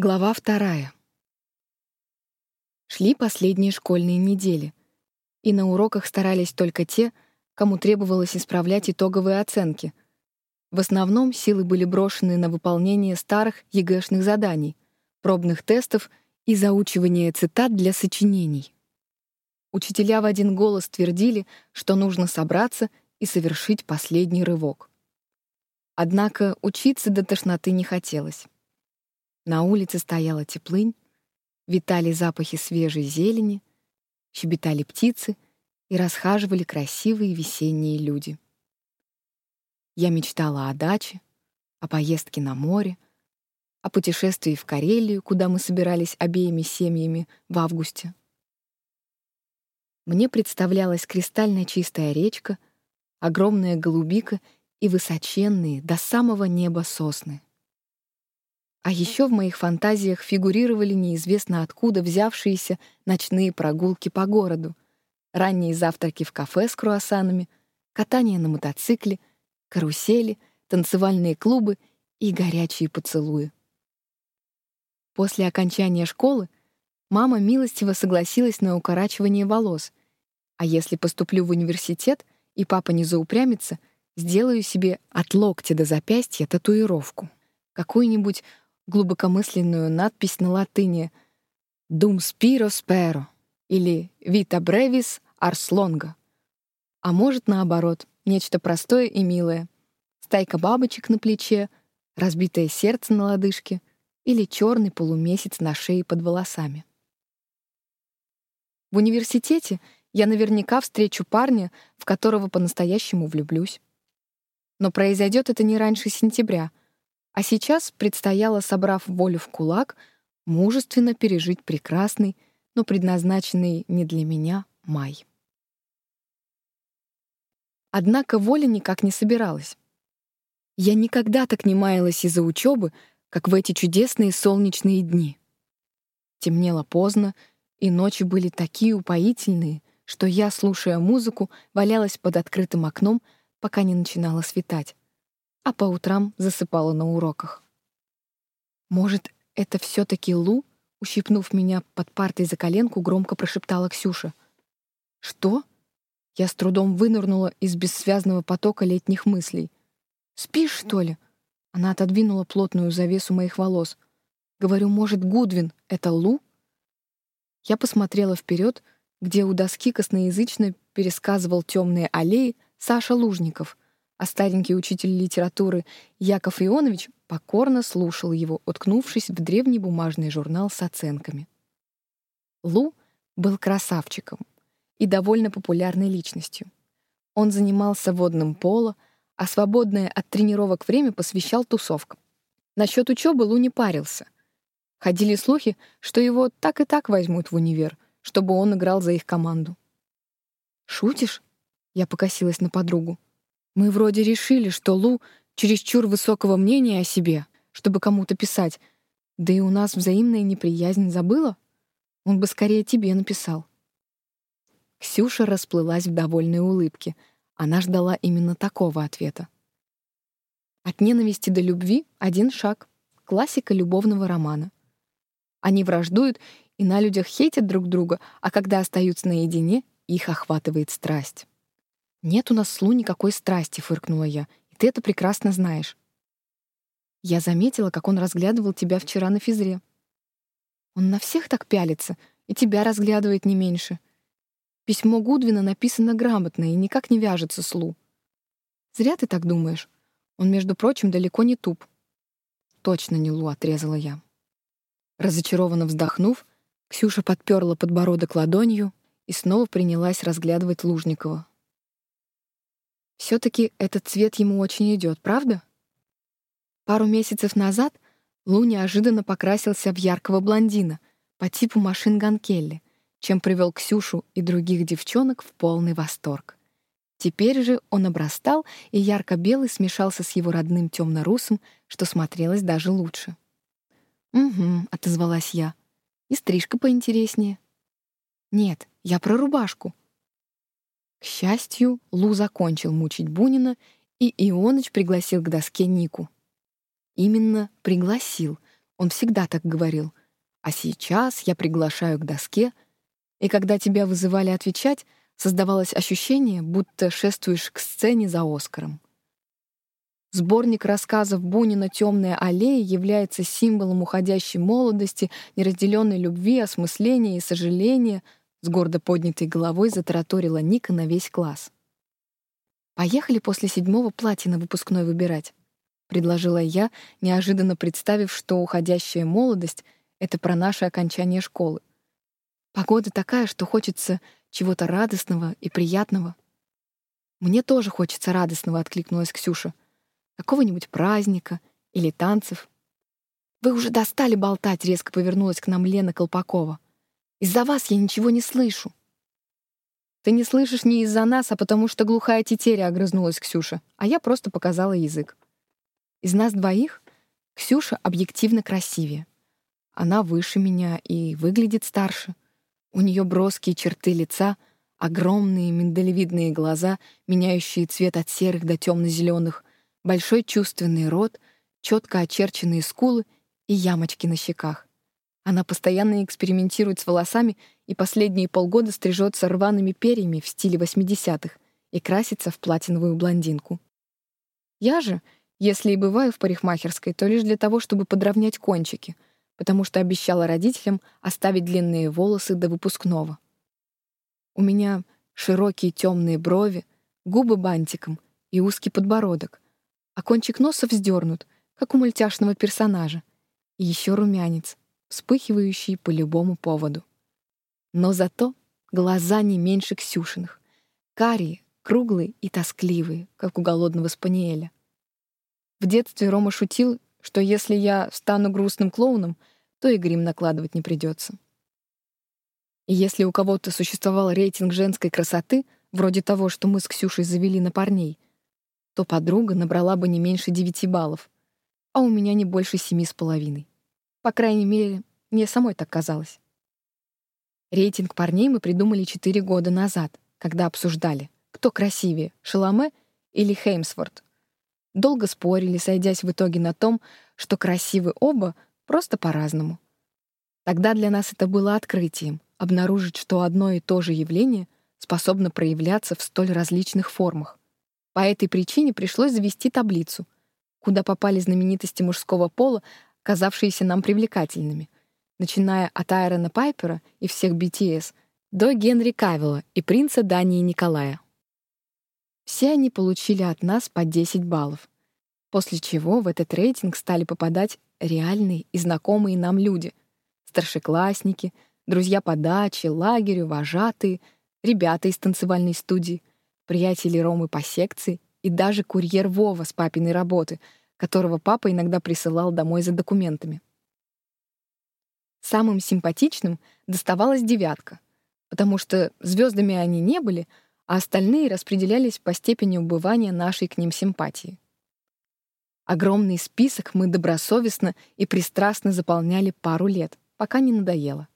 Глава вторая. Шли последние школьные недели, и на уроках старались только те, кому требовалось исправлять итоговые оценки. В основном силы были брошены на выполнение старых ЕГЭшных заданий, пробных тестов и заучивание цитат для сочинений. Учителя в один голос твердили, что нужно собраться и совершить последний рывок. Однако учиться до тошноты не хотелось. На улице стояла теплынь, витали запахи свежей зелени, щебетали птицы и расхаживали красивые весенние люди. Я мечтала о даче, о поездке на море, о путешествии в Карелию, куда мы собирались обеими семьями в августе. Мне представлялась кристально чистая речка, огромная голубика и высоченные до самого неба сосны. А еще в моих фантазиях фигурировали неизвестно откуда взявшиеся ночные прогулки по городу, ранние завтраки в кафе с круассанами, катание на мотоцикле, карусели, танцевальные клубы и горячие поцелуи. После окончания школы мама милостиво согласилась на укорачивание волос, а если поступлю в университет и папа не заупрямится, сделаю себе от локтя до запястья татуировку. Какую-нибудь глубокомысленную надпись на латыни «Dum spiro spero» или «Vita brevis ars longa». А может, наоборот, нечто простое и милое. Стайка бабочек на плече, разбитое сердце на лодыжке или черный полумесяц на шее под волосами. В университете я наверняка встречу парня, в которого по-настоящему влюблюсь. Но произойдет это не раньше сентября, а сейчас предстояло, собрав волю в кулак, мужественно пережить прекрасный, но предназначенный не для меня май. Однако воля никак не собиралась. Я никогда так не маялась из-за учебы, как в эти чудесные солнечные дни. Темнело поздно, и ночи были такие упоительные, что я, слушая музыку, валялась под открытым окном, пока не начинало светать а по утрам засыпала на уроках. Может, это все таки Лу, ущипнув меня под партой за коленку, громко прошептала Ксюша. Что? Я с трудом вынырнула из бессвязного потока летних мыслей. Спишь, что ли? Она отодвинула плотную завесу моих волос. Говорю, может, Гудвин — это Лу? Я посмотрела вперед, где у доски косноязычно пересказывал темные аллеи Саша Лужников — а старенький учитель литературы Яков Ионович покорно слушал его, уткнувшись в древний бумажный журнал с оценками. Лу был красавчиком и довольно популярной личностью. Он занимался водным поло, а свободное от тренировок время посвящал тусовкам. Насчет учебы Лу не парился. Ходили слухи, что его так и так возьмут в универ, чтобы он играл за их команду. «Шутишь?» — я покосилась на подругу. Мы вроде решили, что Лу чересчур высокого мнения о себе, чтобы кому-то писать. Да и у нас взаимная неприязнь забыла? Он бы скорее тебе написал. Ксюша расплылась в довольной улыбке. Она ждала именно такого ответа. От ненависти до любви один шаг. Классика любовного романа. Они враждуют и на людях хейтят друг друга, а когда остаются наедине, их охватывает страсть. «Нет у нас с Лу никакой страсти», — фыркнула я, — «и ты это прекрасно знаешь». Я заметила, как он разглядывал тебя вчера на физре. Он на всех так пялится, и тебя разглядывает не меньше. Письмо Гудвина написано грамотно и никак не вяжется с Лу. Зря ты так думаешь. Он, между прочим, далеко не туп. Точно не Лу, отрезала я. Разочарованно вздохнув, Ксюша подперла подбородок ладонью и снова принялась разглядывать Лужникова. Все-таки этот цвет ему очень идет, правда? Пару месяцев назад Лу неожиданно покрасился в яркого блондина по типу машин Ганкелли, чем привел Ксюшу и других девчонок в полный восторг. Теперь же он обрастал, и ярко-белый смешался с его родным темно-русым, что смотрелось даже лучше. «Угу», — отозвалась я. «И стрижка поинтереснее». «Нет, я про рубашку», к счастью, Лу закончил мучить Бунина, и Ионыч пригласил к доске Нику. Именно пригласил. Он всегда так говорил. А сейчас я приглашаю к доске, и когда тебя вызывали отвечать, создавалось ощущение, будто шествуешь к сцене за Оскаром. Сборник рассказов Бунина «Темная аллея» является символом уходящей молодости, неразделенной любви, осмысления и сожаления, с гордо поднятой головой затараторила Ника на весь класс. «Поехали после седьмого платья на выпускной выбирать», — предложила я, неожиданно представив, что уходящая молодость — это про наше окончание школы. Погода такая, что хочется чего-то радостного и приятного. «Мне тоже хочется радостного», — откликнулась Ксюша — какого-нибудь праздника или танцев. «Вы уже достали болтать», — резко повернулась к нам Лена Колпакова. «Из-за вас я ничего не слышу». «Ты не слышишь не из-за нас, а потому что глухая тетеря», — огрызнулась Ксюша, а я просто показала язык. Из нас двоих Ксюша объективно красивее. Она выше меня и выглядит старше. У нее броские черты лица, огромные миндалевидные глаза, меняющие цвет от серых до темно-зеленых, большой чувственный рот, четко очерченные скулы и ямочки на щеках. Она постоянно экспериментирует с волосами и последние полгода стрижется рваными перьями в стиле 80-х и красится в платиновую блондинку. Я же, если и бываю в парикмахерской, то лишь для того, чтобы подровнять кончики, потому что обещала родителям оставить длинные волосы до выпускного. У меня широкие темные брови, губы бантиком и узкий подбородок — а кончик носа вздернут, как у мультяшного персонажа. И еще румянец, вспыхивающий по любому поводу. Но зато глаза не меньше Ксюшиных. Карие, круглые и тоскливые, как у голодного спаниеля. В детстве Рома шутил, что если я стану грустным клоуном, то и грим накладывать не придется. И если у кого-то существовал рейтинг женской красоты, вроде того, что мы с Ксюшей завели на парней, то подруга набрала бы не меньше девяти баллов, а у меня не больше семи с половиной. По крайней мере, мне самой так казалось. Рейтинг парней мы придумали четыре года назад, когда обсуждали, кто красивее, Шаломе или Хеймсворт. Долго спорили, сойдясь в итоге на том, что красивы оба просто по-разному. Тогда для нас это было открытием — обнаружить, что одно и то же явление способно проявляться в столь различных формах. По этой причине пришлось завести таблицу, куда попали знаменитости мужского пола, казавшиеся нам привлекательными, начиная от Айрона Пайпера и всех BTS до Генри Кавилла и принца Дании Николая. Все они получили от нас по 10 баллов, после чего в этот рейтинг стали попадать реальные и знакомые нам люди — старшеклассники, друзья по даче, лагерю, вожатые, ребята из танцевальной студии — приятели Ромы по секции и даже курьер Вова с папиной работы, которого папа иногда присылал домой за документами. Самым симпатичным доставалась девятка, потому что звездами они не были, а остальные распределялись по степени убывания нашей к ним симпатии. Огромный список мы добросовестно и пристрастно заполняли пару лет, пока не надоело.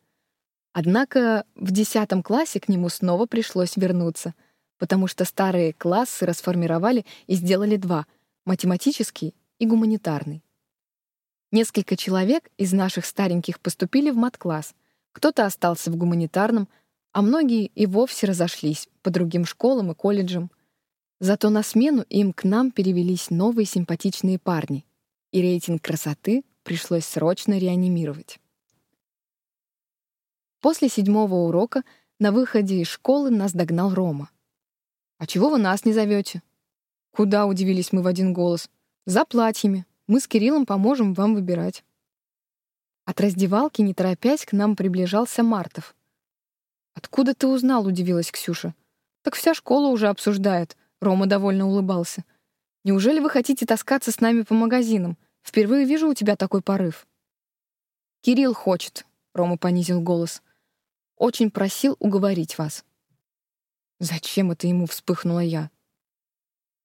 Однако в десятом классе к нему снова пришлось вернуться — потому что старые классы расформировали и сделали два — математический и гуманитарный. Несколько человек из наших стареньких поступили в мат-класс, кто-то остался в гуманитарном, а многие и вовсе разошлись по другим школам и колледжам. Зато на смену им к нам перевелись новые симпатичные парни, и рейтинг красоты пришлось срочно реанимировать. После седьмого урока на выходе из школы нас догнал Рома. «А чего вы нас не зовете?» «Куда?» — удивились мы в один голос. «За платьями. Мы с Кириллом поможем вам выбирать». От раздевалки, не торопясь, к нам приближался Мартов. «Откуда ты узнал?» — удивилась Ксюша. «Так вся школа уже обсуждает», — Рома довольно улыбался. «Неужели вы хотите таскаться с нами по магазинам? Впервые вижу у тебя такой порыв». «Кирилл хочет», — Рома понизил голос. «Очень просил уговорить вас». Зачем это ему вспыхнула я?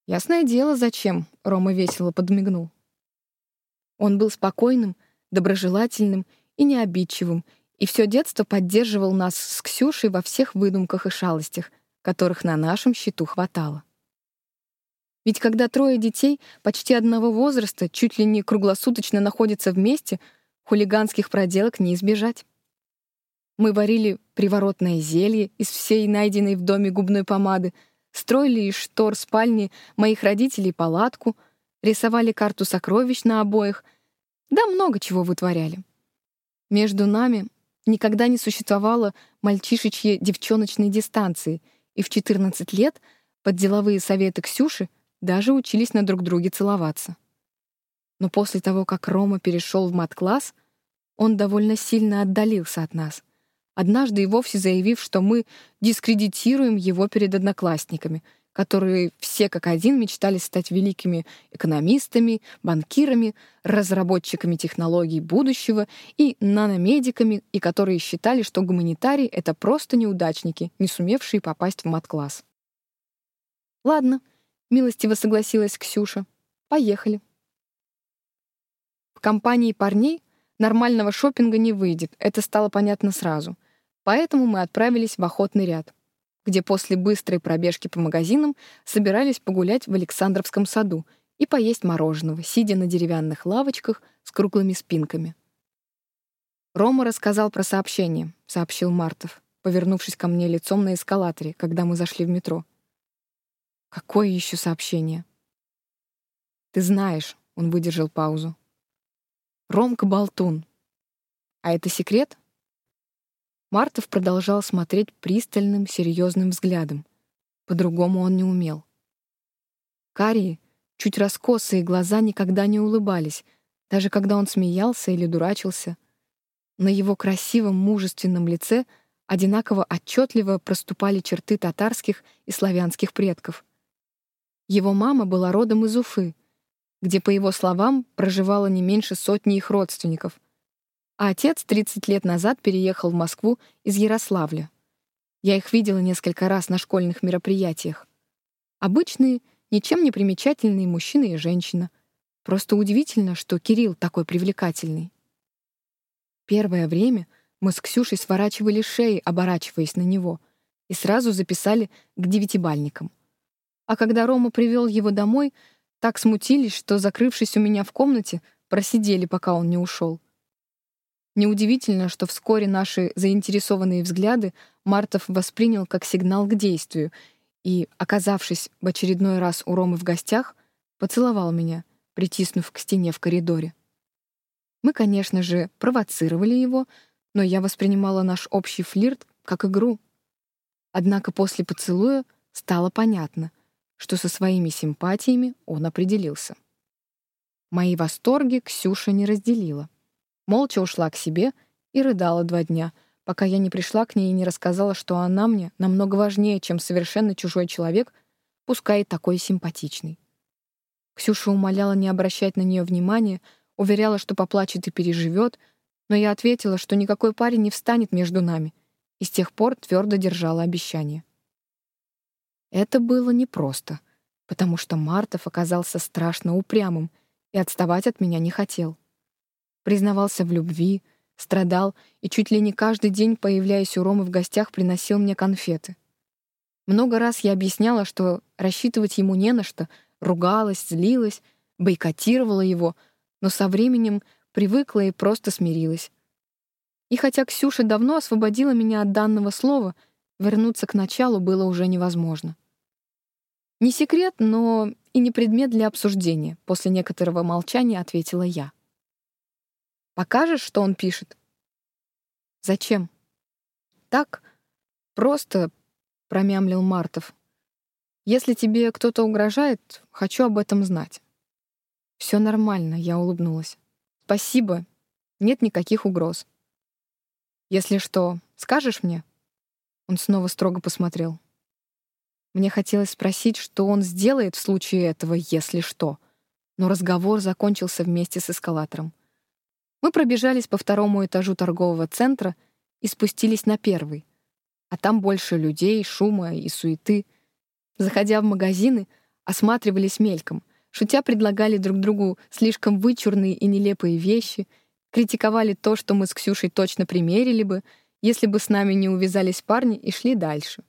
Ясное дело, зачем, Рома весело подмигнул. Он был спокойным, доброжелательным и необидчивым, и все детство поддерживал нас с Ксюшей во всех выдумках и шалостях, которых на нашем счету хватало. Ведь когда трое детей почти одного возраста чуть ли не круглосуточно находятся вместе, хулиганских проделок не избежать. Мы варили приворотное зелье из всей найденной в доме губной помады, строили из штор спальни моих родителей палатку, рисовали карту сокровищ на обоих, да много чего вытворяли. Между нами никогда не существовало мальчишечьей девчоночной дистанции, и в 14 лет под деловые советы Ксюши даже учились на друг друге целоваться. Но после того, как Рома перешел в мат-класс, он довольно сильно отдалился от нас, однажды и вовсе заявив, что мы дискредитируем его перед одноклассниками — которые все как один мечтали стать великими экономистами, банкирами, разработчиками технологий будущего и наномедиками, и которые считали, что гуманитарии — это просто неудачники, не сумевшие попасть в мат-класс. «Ладно», — милостиво согласилась Ксюша. «Поехали». В компании парней нормального шопинга не выйдет, это стало понятно сразу. Поэтому мы отправились в охотный ряд где после быстрой пробежки по магазинам собирались погулять в Александровском саду и поесть мороженого, сидя на деревянных лавочках с круглыми спинками. «Рома рассказал про сообщение», — сообщил Мартов, повернувшись ко мне лицом на эскалаторе, когда мы зашли в метро. «Какое еще сообщение?» «Ты знаешь», — он выдержал паузу. «Ромка болтун. А это секрет?» Мартов продолжал смотреть пристальным, серьезным взглядом. По-другому он не умел. Карие, чуть раскосые глаза никогда не улыбались, даже когда он смеялся или дурачился. На его красивом, мужественном лице одинаково отчетливо проступали черты татарских и славянских предков. Его мама была родом из Уфы, где, по его словам, проживало не меньше сотни их родственников — а отец 30 лет назад переехал в Москву из Ярославля. Я их видела несколько раз на школьных мероприятиях. Обычные, ничем не примечательные мужчина и женщина. Просто удивительно, что Кирилл такой привлекательный. Первое время мы с Ксюшей сворачивали шеи, оборачиваясь на него, и сразу записали к девятибальникам. А когда Рома привел его домой, так смутились, что, закрывшись у меня в комнате, просидели, пока он не ушел. Неудивительно, что вскоре наши заинтересованные взгляды Мартов воспринял как сигнал к действию и, оказавшись в очередной раз у Ромы в гостях, поцеловал меня, притиснув к стене в коридоре. Мы, конечно же, провоцировали его, но я воспринимала наш общий флирт как игру. Однако после поцелуя стало понятно, что со своими симпатиями он определился. Мои восторги Ксюша не разделила молча ушла к себе и рыдала два дня, пока я не пришла к ней и не рассказала, что она мне намного важнее, чем совершенно чужой человек, пускай и такой симпатичный. Ксюша умоляла не обращать на нее внимания, уверяла, что поплачет и переживет, но я ответила, что никакой парень не встанет между нами, и с тех пор твердо держала обещание. Это было непросто, потому что Мартов оказался страшно упрямым и отставать от меня не хотел признавался в любви, страдал и чуть ли не каждый день, появляясь у Ромы в гостях, приносил мне конфеты. Много раз я объясняла, что рассчитывать ему не на что, ругалась, злилась, бойкотировала его, но со временем привыкла и просто смирилась. И хотя Ксюша давно освободила меня от данного слова, вернуться к началу было уже невозможно. Не секрет, но и не предмет для обсуждения, после некоторого молчания ответила я. Покажешь, что он пишет? Зачем? Так, просто, промямлил Мартов. Если тебе кто-то угрожает, хочу об этом знать. Все нормально, я улыбнулась. Спасибо, нет никаких угроз. Если что, скажешь мне? Он снова строго посмотрел. Мне хотелось спросить, что он сделает в случае этого, если что. Но разговор закончился вместе с эскалатором. Мы пробежались по второму этажу торгового центра и спустились на первый. А там больше людей, шума и суеты. Заходя в магазины, осматривались мельком, шутя предлагали друг другу слишком вычурные и нелепые вещи, критиковали то, что мы с Ксюшей точно примерили бы, если бы с нами не увязались парни и шли дальше.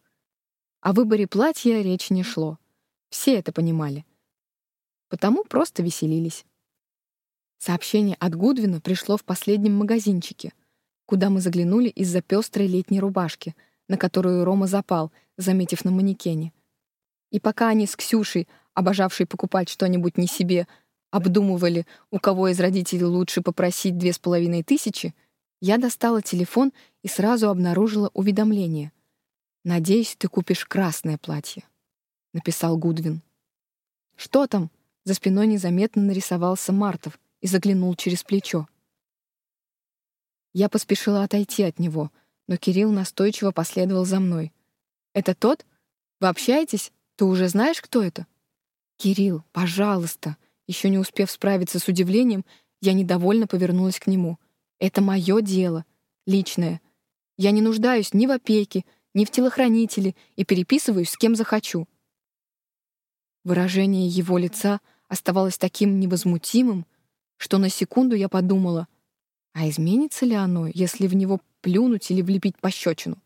О выборе платья речи не шло. Все это понимали. Потому просто веселились. Сообщение от Гудвина пришло в последнем магазинчике, куда мы заглянули из-за пестрой летней рубашки, на которую Рома запал, заметив на манекене. И пока они с Ксюшей, обожавшей покупать что-нибудь не себе, обдумывали, у кого из родителей лучше попросить две с половиной тысячи, я достала телефон и сразу обнаружила уведомление. «Надеюсь, ты купишь красное платье», — написал Гудвин. «Что там?» — за спиной незаметно нарисовался Мартов — и заглянул через плечо. Я поспешила отойти от него, но Кирилл настойчиво последовал за мной. «Это тот? Вы общаетесь? Ты уже знаешь, кто это?» «Кирилл, пожалуйста!» Еще не успев справиться с удивлением, я недовольно повернулась к нему. «Это мое дело, личное. Я не нуждаюсь ни в опеке, ни в телохранителе и переписываюсь с кем захочу». Выражение его лица оставалось таким невозмутимым, что на секунду я подумала, а изменится ли оно, если в него плюнуть или влепить пощечину?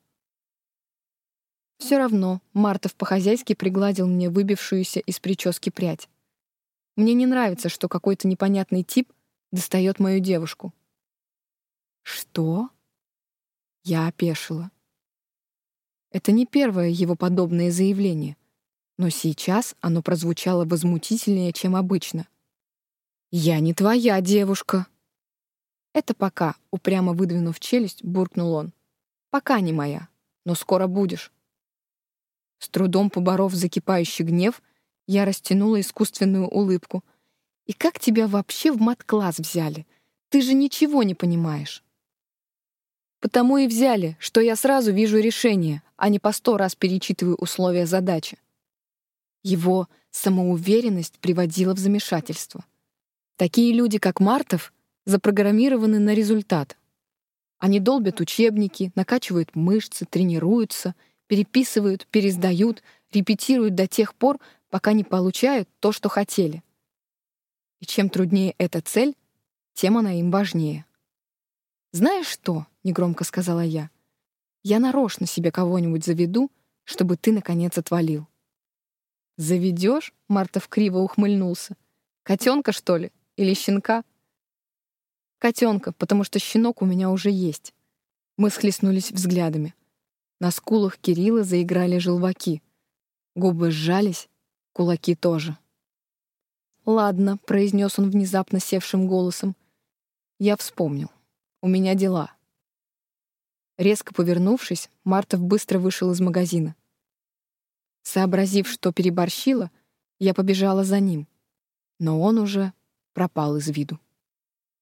Все равно Мартов по-хозяйски пригладил мне выбившуюся из прически прядь. Мне не нравится, что какой-то непонятный тип достает мою девушку. Что? Я опешила. Это не первое его подобное заявление, но сейчас оно прозвучало возмутительнее, чем обычно. «Я не твоя девушка». «Это пока», — упрямо выдвинув челюсть, буркнул он. «Пока не моя, но скоро будешь». С трудом поборов закипающий гнев, я растянула искусственную улыбку. «И как тебя вообще в мат-класс взяли? Ты же ничего не понимаешь». «Потому и взяли, что я сразу вижу решение, а не по сто раз перечитываю условия задачи». Его самоуверенность приводила в замешательство. Такие люди, как Мартов, запрограммированы на результат. Они долбят учебники, накачивают мышцы, тренируются, переписывают, пересдают, репетируют до тех пор, пока не получают то, что хотели. И чем труднее эта цель, тем она им важнее. «Знаешь что?» — негромко сказала я. «Я нарочно себе кого-нибудь заведу, чтобы ты, наконец, отвалил». «Заведешь?» — Мартов криво ухмыльнулся. «Котенка, что ли?» Или щенка? Котенка, потому что щенок у меня уже есть. Мы схлестнулись взглядами. На скулах Кирилла заиграли желваки. Губы сжались, кулаки тоже. «Ладно», — произнес он внезапно севшим голосом. «Я вспомнил. У меня дела». Резко повернувшись, Мартов быстро вышел из магазина. Сообразив, что переборщила, я побежала за ним. Но он уже пропал из виду.